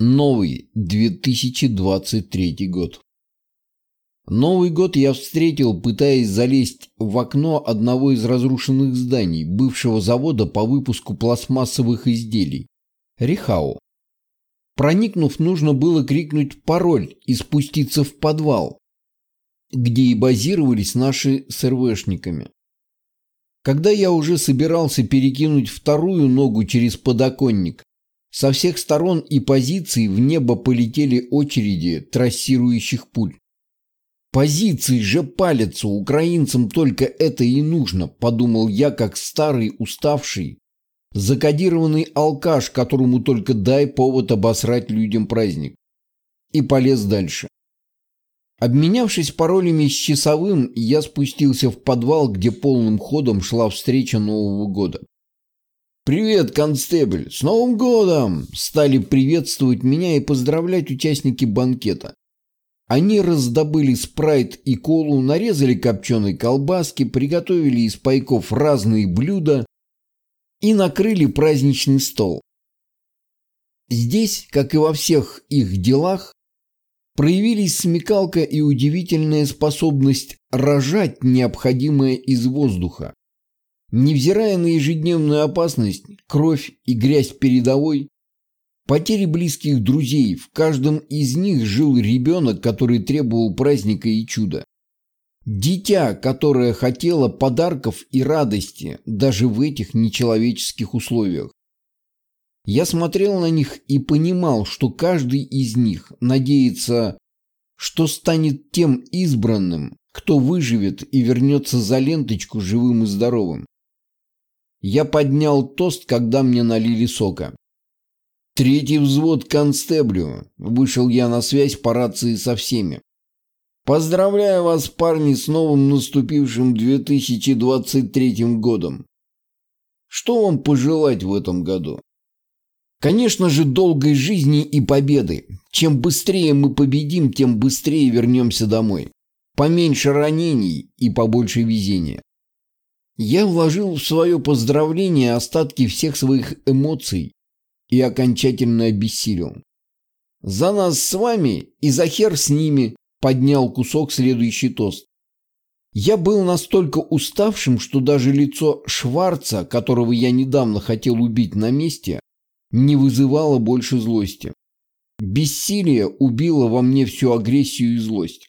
Новый 2023 год. Новый год я встретил, пытаясь залезть в окно одного из разрушенных зданий бывшего завода по выпуску пластмассовых изделий – Рихао. Проникнув, нужно было крикнуть пароль и спуститься в подвал, где и базировались наши с РВшниками. Когда я уже собирался перекинуть вторую ногу через подоконник, со всех сторон и позиций в небо полетели очереди трассирующих пуль. Позиции же палятся, украинцам только это и нужно, подумал я, как старый, уставший, закодированный алкаш, которому только дай повод обосрать людям праздник. И полез дальше. Обменявшись паролями с часовым, я спустился в подвал, где полным ходом шла встреча Нового года. «Привет, констебль! С Новым годом!» Стали приветствовать меня и поздравлять участники банкета. Они раздобыли спрайт и колу, нарезали копченые колбаски, приготовили из пайков разные блюда и накрыли праздничный стол. Здесь, как и во всех их делах, проявились смекалка и удивительная способность рожать необходимое из воздуха. Невзирая на ежедневную опасность, кровь и грязь передовой, потери близких друзей, в каждом из них жил ребенок, который требовал праздника и чуда. Дитя, которое хотело подарков и радости даже в этих нечеловеческих условиях. Я смотрел на них и понимал, что каждый из них надеется, что станет тем избранным, кто выживет и вернется за ленточку живым и здоровым. Я поднял тост, когда мне налили сока. «Третий взвод констеблю!» Вышел я на связь по рации со всеми. «Поздравляю вас, парни, с новым наступившим 2023 годом! Что вам пожелать в этом году?» Конечно же, долгой жизни и победы. Чем быстрее мы победим, тем быстрее вернемся домой. Поменьше ранений и побольше везения. Я вложил в свое поздравление остатки всех своих эмоций и окончательно обессилел. За нас с вами и за хер с ними поднял кусок следующий тост. Я был настолько уставшим, что даже лицо Шварца, которого я недавно хотел убить на месте, не вызывало больше злости. Бессилие убило во мне всю агрессию и злость.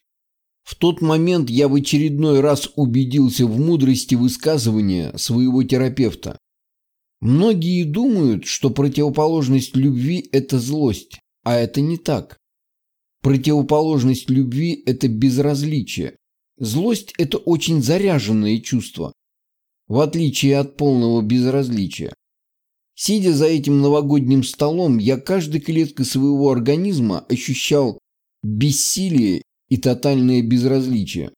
В тот момент я в очередной раз убедился в мудрости высказывания своего терапевта. Многие думают, что противоположность любви – это злость, а это не так. Противоположность любви – это безразличие. Злость – это очень заряженное чувство, в отличие от полного безразличия. Сидя за этим новогодним столом, я каждой клеткой своего организма ощущал бессилие и тотальное безразличие.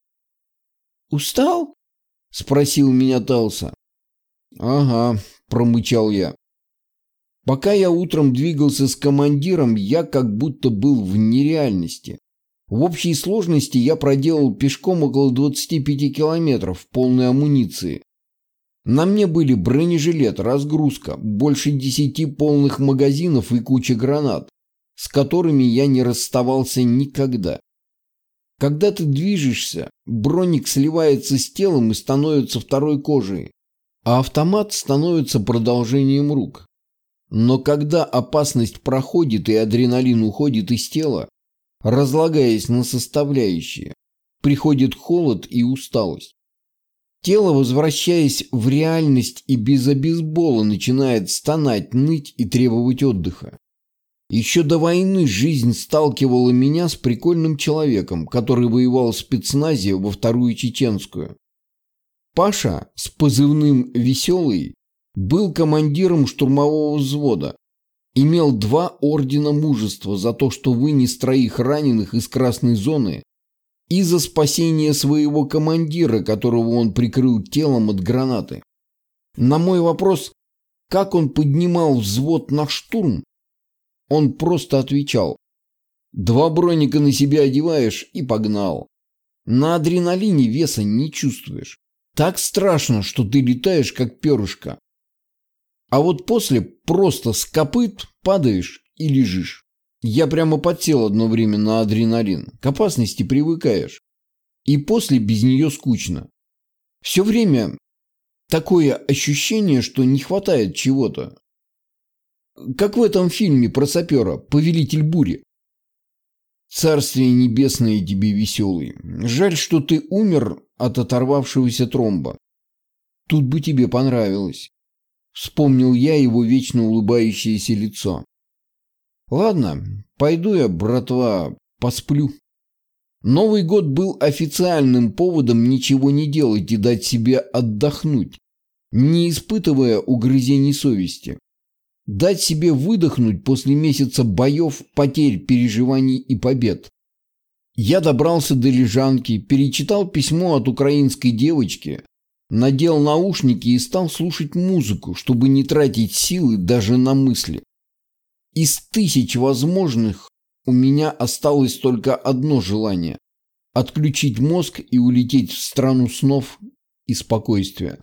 «Устал?» – спросил меня Талса. «Ага», – промычал я. Пока я утром двигался с командиром, я как будто был в нереальности. В общей сложности я проделал пешком около 25 километров в полной амуниции. На мне были бронежилет, разгрузка, больше десяти полных магазинов и куча гранат, с которыми я не расставался никогда. Когда ты движешься, броник сливается с телом и становится второй кожей, а автомат становится продолжением рук. Но когда опасность проходит и адреналин уходит из тела, разлагаясь на составляющие, приходит холод и усталость. Тело, возвращаясь в реальность и без обезбола, начинает стонать, ныть и требовать отдыха. Еще до войны жизнь сталкивала меня с прикольным человеком, который воевал в спецназе во вторую чеченскую. Паша с позывным «Веселый» был командиром штурмового взвода. Имел два ордена мужества за то, что вынес троих раненых из красной зоны и за спасение своего командира, которого он прикрыл телом от гранаты. На мой вопрос, как он поднимал взвод на штурм, он просто отвечал. Два броника на себя одеваешь и погнал. На адреналине веса не чувствуешь. Так страшно, что ты летаешь, как перышко. А вот после просто с копыт падаешь и лежишь. Я прямо подсел одно время на адреналин. К опасности привыкаешь. И после без нее скучно. Все время такое ощущение, что не хватает чего-то. Как в этом фильме про сапера «Повелитель бури». Царствие небесное тебе веселый. Жаль, что ты умер от оторвавшегося тромба. Тут бы тебе понравилось. Вспомнил я его вечно улыбающееся лицо. Ладно, пойду я, братва, посплю. Новый год был официальным поводом ничего не делать и дать себе отдохнуть, не испытывая угрызений совести. Дать себе выдохнуть после месяца боев, потерь, переживаний и побед. Я добрался до лежанки, перечитал письмо от украинской девочки, надел наушники и стал слушать музыку, чтобы не тратить силы даже на мысли. Из тысяч возможных у меня осталось только одно желание – отключить мозг и улететь в страну снов и спокойствия.